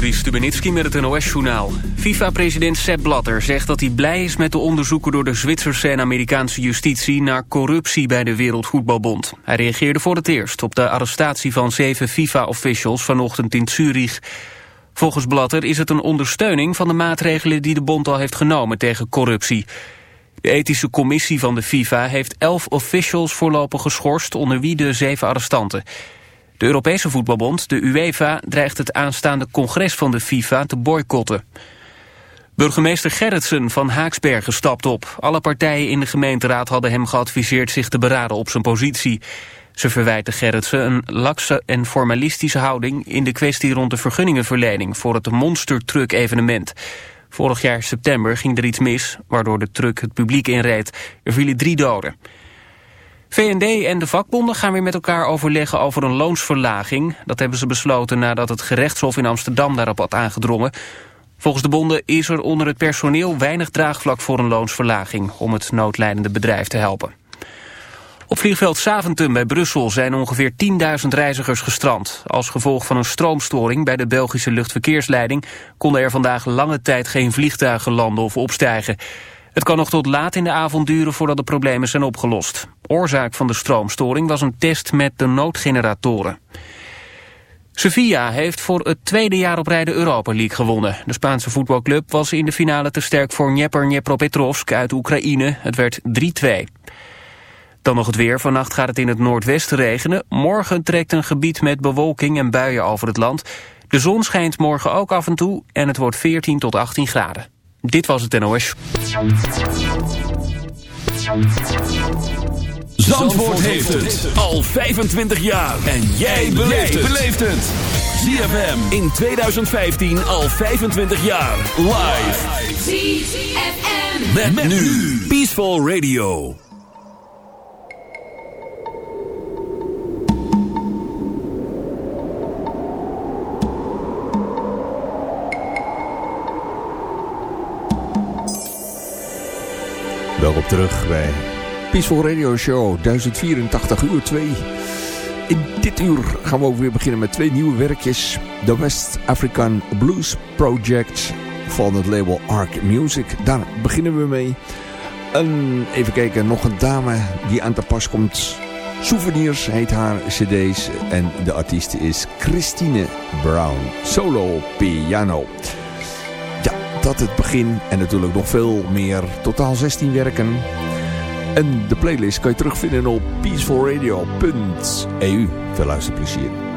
Juri Stubenitski met het NOS-journaal. FIFA-president Sepp Blatter zegt dat hij blij is met de onderzoeken... door de Zwitserse en Amerikaanse justitie... naar corruptie bij de Wereldvoetbalbond. Hij reageerde voor het eerst op de arrestatie van zeven FIFA-officials... vanochtend in Zurich. Volgens Blatter is het een ondersteuning van de maatregelen... die de bond al heeft genomen tegen corruptie. De ethische commissie van de FIFA heeft elf officials voorlopig geschorst... onder wie de zeven arrestanten... De Europese voetbalbond, de UEFA, dreigt het aanstaande congres van de FIFA te boycotten. Burgemeester Gerritsen van Haaksbergen stapt op. Alle partijen in de gemeenteraad hadden hem geadviseerd zich te beraden op zijn positie. Ze verwijten Gerritsen een lakse en formalistische houding in de kwestie rond de vergunningenverlening voor het monstertruck evenement. Vorig jaar september ging er iets mis, waardoor de truck het publiek inreed. Er vielen drie doden. VND en de vakbonden gaan weer met elkaar overleggen over een loonsverlaging. Dat hebben ze besloten nadat het gerechtshof in Amsterdam daarop had aangedrongen. Volgens de bonden is er onder het personeel weinig draagvlak voor een loonsverlaging... om het noodlijdende bedrijf te helpen. Op vliegveld Saventum bij Brussel zijn ongeveer 10.000 reizigers gestrand. Als gevolg van een stroomstoring bij de Belgische luchtverkeersleiding... konden er vandaag lange tijd geen vliegtuigen landen of opstijgen. Het kan nog tot laat in de avond duren voordat de problemen zijn opgelost. Oorzaak van de stroomstoring was een test met de noodgeneratoren. Sevilla heeft voor het tweede jaar op rij de Europa League gewonnen. De Spaanse voetbalclub was in de finale te sterk voor Dnieper Dnepropetrovsk uit Oekraïne. Het werd 3-2. Dan nog het weer. Vannacht gaat het in het noordwesten regenen. Morgen trekt een gebied met bewolking en buien over het land. De zon schijnt morgen ook af en toe en het wordt 14 tot 18 graden. Dit was het NOS. Zandvoort heeft het al 25 jaar. En jij beleeft het. ZFM in 2015 al 25 jaar. Live. ZFM. Met, met nu. Peaceful Radio. Welkom terug bij Peaceful Radio Show 1084 uur 2. In dit uur gaan we ook weer beginnen met twee nieuwe werkjes. De West African Blues Project van het label Arc Music. Daar beginnen we mee. En even kijken, nog een dame die aan te pas komt. Souvenirs heet haar cd's. En de artiest is Christine Brown. Solo piano dat het begin en natuurlijk nog veel meer. Totaal 16 werken. En de playlist kan je terugvinden op peacefulradio.eu. Veel luisterplezier.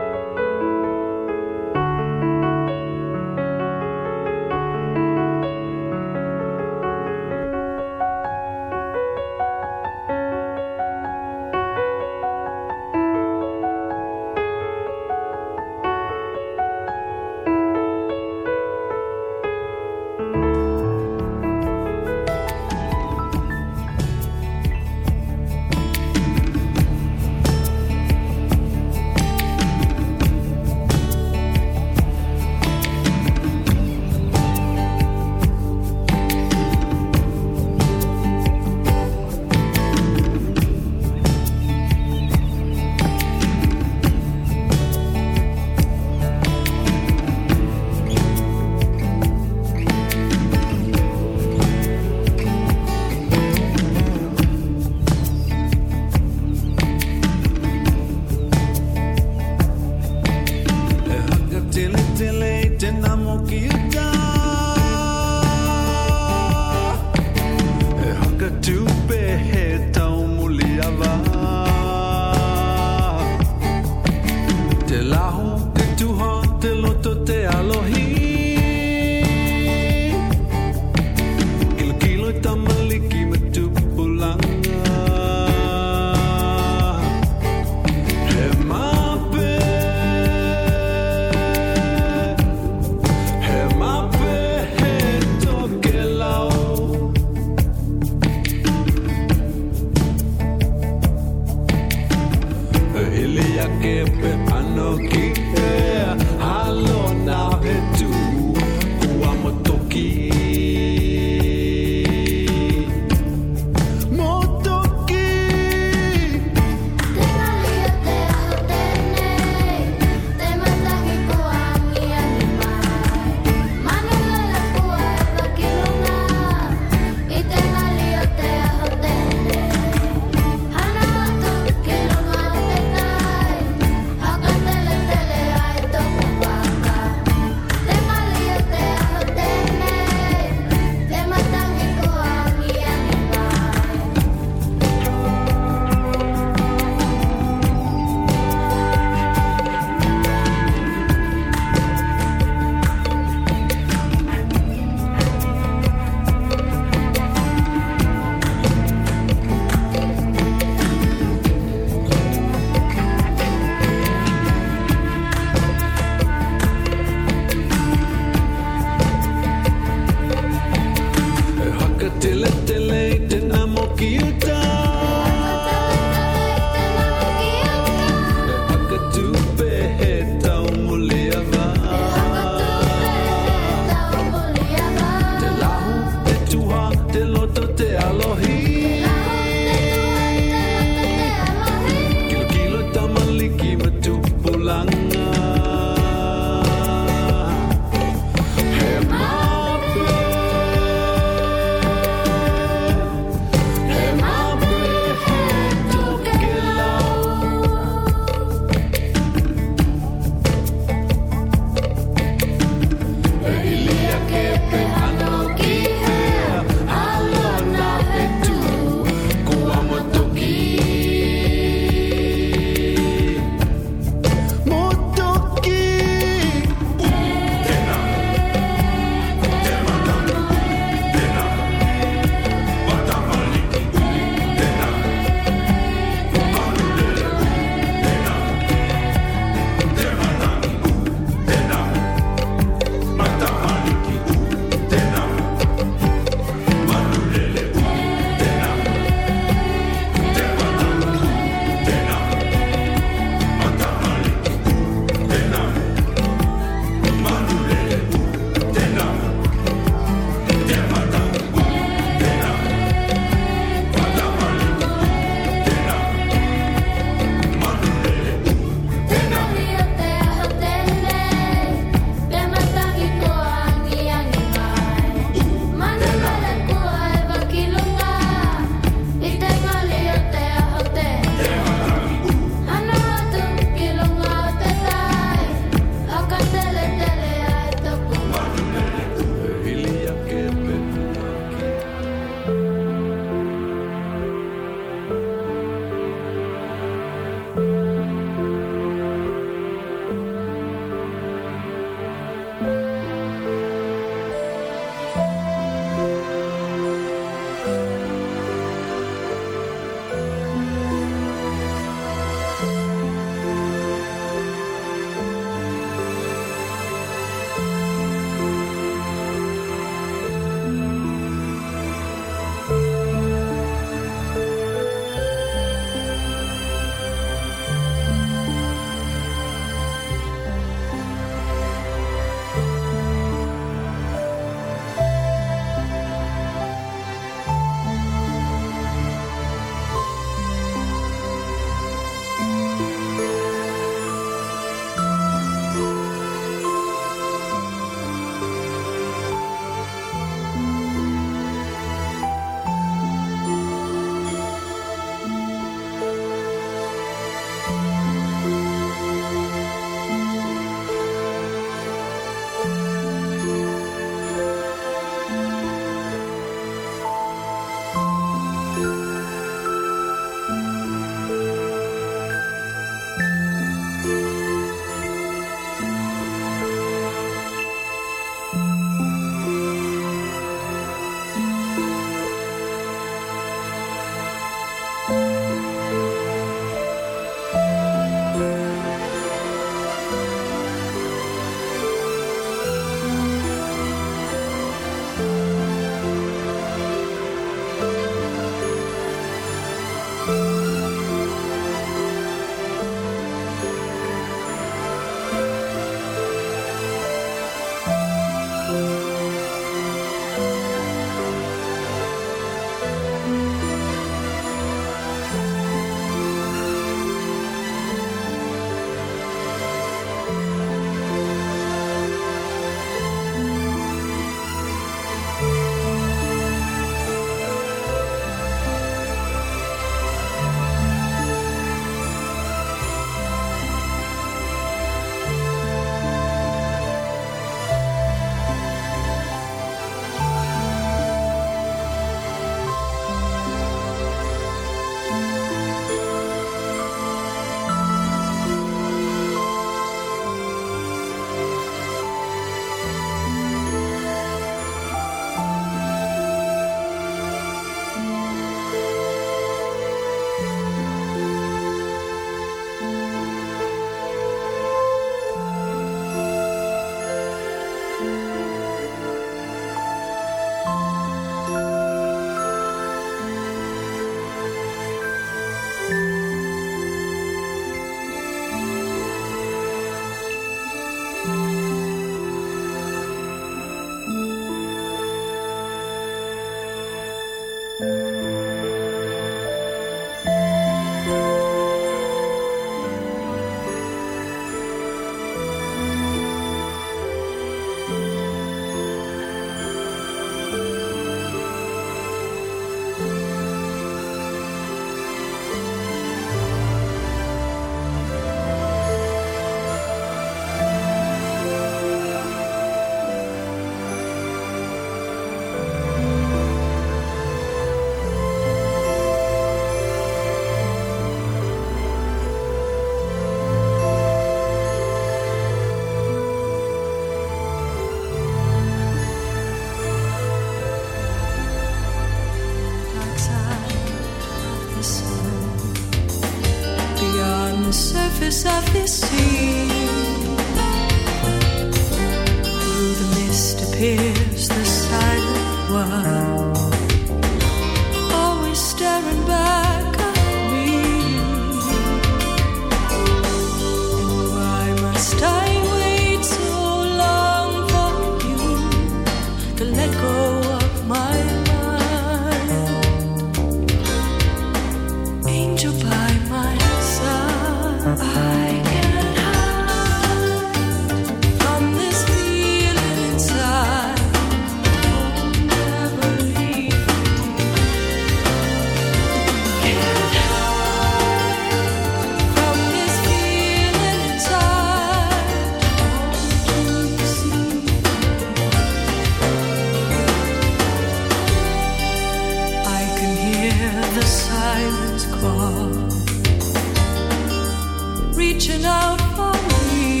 reaching out for me.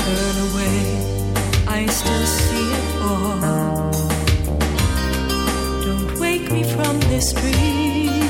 Turn away, I still see it all. Don't wake me from this dream.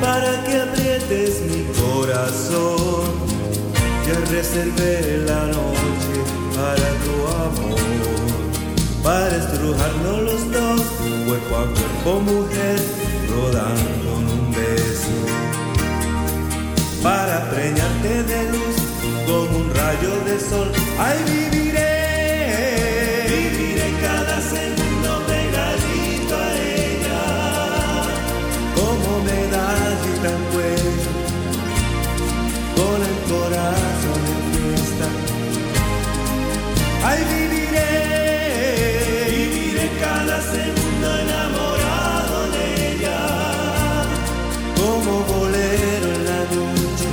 para que aprietes mi corazón. Ya reservé la noche para tu amor, para estrujarnos los dos, cuerpo a cuerpo, mujer, rodando en un beso. Para preñarte de luz como un rayo de sol, ay vivir. nuestra huella con el corazón en fiesta. Ahí viviré, viviré cada segundo enamorado de ella, como bolero en la noche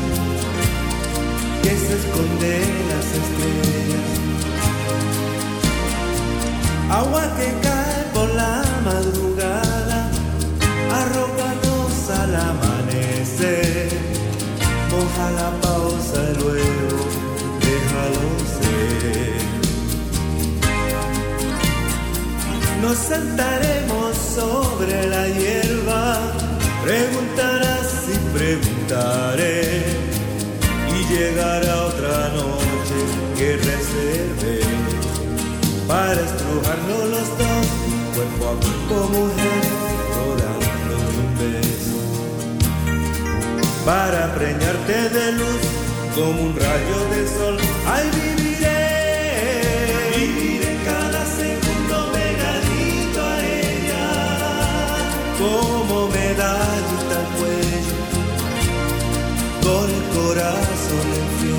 que se esconde en las estrellas. Agua que cae Nos sentaremos sobre la hierba, preguntarás y preguntaré, y llegará otra noche que reserve para estrujarnos los dos, cuerpo a cuerpo, mujer, rodando un beso, para preñarte de luz como un rayo de sol. Ay, como medallita al cuello, con el corazón en fiesta.